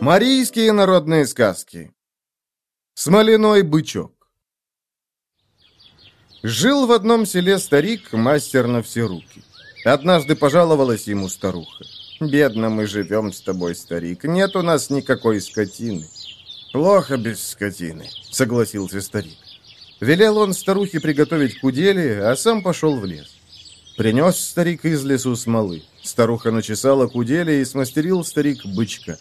Марийские народные сказки Смоляной бычок Жил в одном селе старик, мастер на все руки. Однажды пожаловалась ему старуха. «Бедно мы живем с тобой, старик, нет у нас никакой скотины». «Плохо без скотины», — согласился старик. Велел он старухе приготовить кудели, а сам пошел в лес. Принес старик из лесу смолы. Старуха начесала кудели и смастерил старик бычка.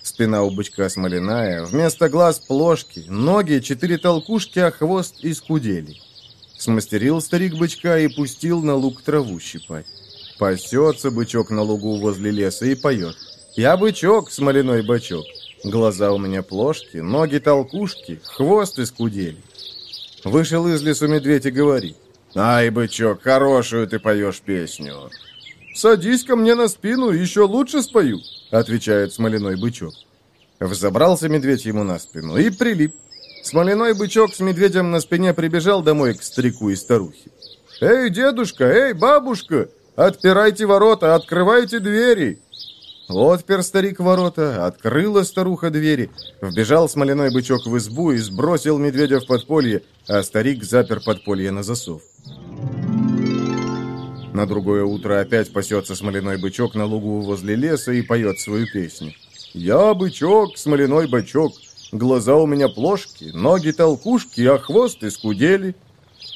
Спина у бычка смоляная, вместо глаз плошки, ноги четыре толкушки, а хвост из куделей. Смастерил старик бычка и пустил на луг траву щипать. Пасется бычок на лугу возле леса и поет. «Я бычок, смоляной бычок. Глаза у меня плошки, ноги толкушки, хвост из кудели». Вышел из лесу медведь и говорит. «Ай, бычок, хорошую ты поешь песню». «Садись ко мне на спину, еще лучше спою», — отвечает смоляной бычок. Взобрался медведь ему на спину и прилип. Смоляной бычок с медведем на спине прибежал домой к старику и старухе. «Эй, дедушка, эй, бабушка, отпирайте ворота, открывайте двери!» Отпер старик ворота, открыла старуха двери, вбежал смоляной бычок в избу и сбросил медведя в подполье, а старик запер подполье на засов. На другое утро опять пасется смоляной бычок на лугу возле леса и поет свою песню. «Я бычок, смоляной бычок, Глаза у меня плошки, ноги толкушки, а хвост искудели.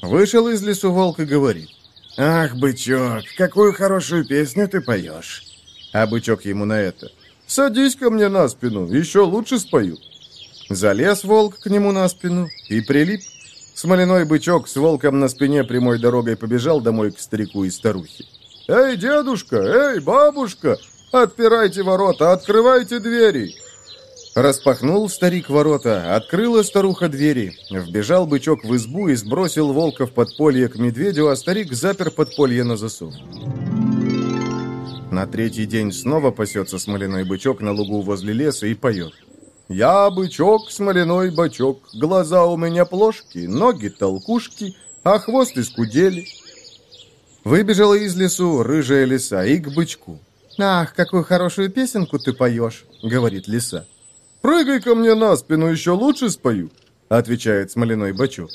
Вышел из лесу волк и говорит. «Ах, бычок, какую хорошую песню ты поешь!» А бычок ему на это. «Садись ко мне на спину, еще лучше спою». Залез волк к нему на спину и прилип. Смоляной бычок с волком на спине прямой дорогой побежал домой к старику и старухе. «Эй, дедушка, эй, бабушка, отпирайте ворота, открывайте двери!» Распахнул старик ворота, открыла старуха двери. Вбежал бычок в избу и сбросил волка в подполье к медведю, а старик запер подполье на засов. На третий день снова пасется смоляной бычок на лугу возле леса и поет. «Я бычок, смоляной бычок, глаза у меня плошки, ноги толкушки, а хвост искудели». Выбежала из лесу рыжая лиса и к бычку. «Ах, какую хорошую песенку ты поешь», — говорит лиса. «Прыгай ко мне на спину, еще лучше спою», — отвечает смоляной бычок.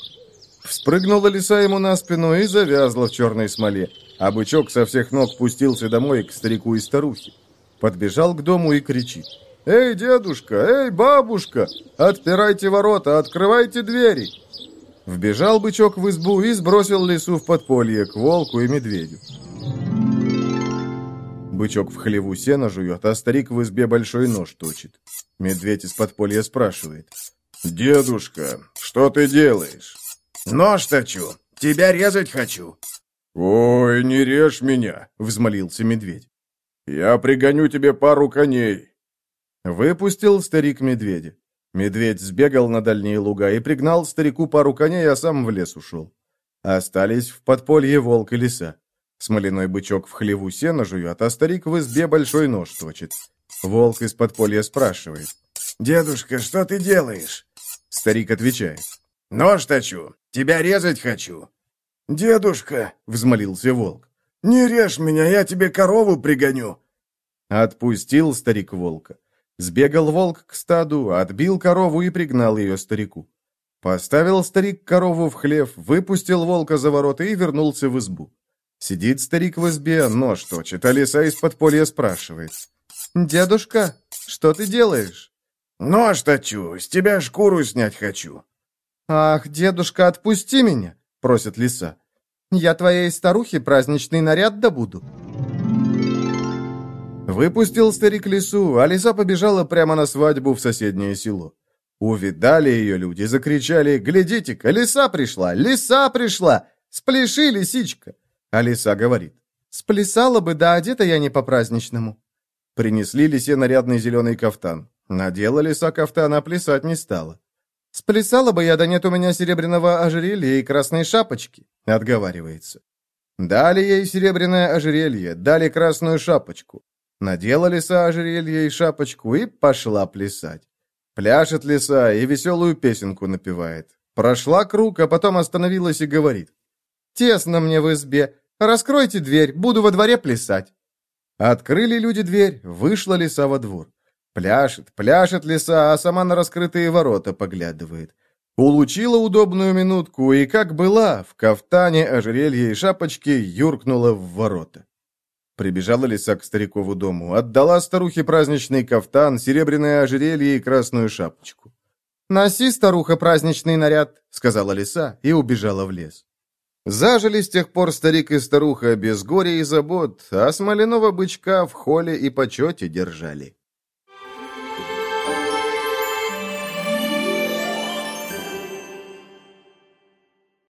Вспрыгнула лиса ему на спину и завязла в черной смоле, а бычок со всех ног пустился домой к старику и старухе. Подбежал к дому и кричит. «Эй, дедушка! Эй, бабушка! Отпирайте ворота, открывайте двери!» Вбежал бычок в избу и сбросил лису в подполье к волку и медведю. Бычок в хлеву сено жует, а старик в избе большой нож точит. Медведь из подполья спрашивает. «Дедушка, что ты делаешь?» «Нож точу. Тебя резать хочу». «Ой, не режь меня!» — взмолился медведь. «Я пригоню тебе пару коней». Выпустил старик медведя. Медведь сбегал на дальние луга и пригнал старику пару коней, а сам в лес ушел. Остались в подполье волк и лиса. Смоляной бычок в хлеву сено жует, а старик в избе большой нож точит. Волк из подполья спрашивает. «Дедушка, что ты делаешь?» Старик отвечает. «Нож точу. Тебя резать хочу». «Дедушка», — взмолился волк, — «не режь меня, я тебе корову пригоню». Отпустил старик волка. Сбегал волк к стаду, отбил корову и пригнал ее старику. Поставил старик корову в хлев, выпустил волка за ворота и вернулся в избу. Сидит старик в избе, нож точит, а лиса из подполья спрашивает. «Дедушка, что ты делаешь?» «Нож точу, с тебя шкуру снять хочу». «Ах, дедушка, отпусти меня!» — просит лиса. «Я твоей старухе праздничный наряд добуду». Выпустил старик лису, а лиса побежала прямо на свадьбу в соседнее село. Увидали ее люди, закричали «Глядите-ка, лиса пришла! Лиса пришла! Спляши, лисичка!» Алиса говорит. «Сплясала бы, да одета я не по-праздничному». Принесли лисе нарядный зеленый кафтан. Надела лиса кафтан, а плясать не стала. «Сплясала бы я, да нет у меня серебряного ожерелья и красной шапочки», — отговаривается. Дали ей серебряное ожерелье, дали красную шапочку. Надела лиса ожерелье и шапочку и пошла плясать. Пляшет лиса и веселую песенку напевает. Прошла круг, а потом остановилась и говорит. «Тесно мне в избе. Раскройте дверь, буду во дворе плясать». Открыли люди дверь, вышла лиса во двор. Пляшет, пляшет лиса, а сама на раскрытые ворота поглядывает. Улучила удобную минутку и, как была, в кафтане, ожерелье и шапочке юркнула в ворота. Прибежала лиса к старикову дому, отдала старухе праздничный кафтан, серебряное ожерелье и красную шапочку. «Носи, старуха, праздничный наряд», — сказала лиса и убежала в лес. Зажили с тех пор старик и старуха без горя и забот, а смоляного бычка в холе и почете держали.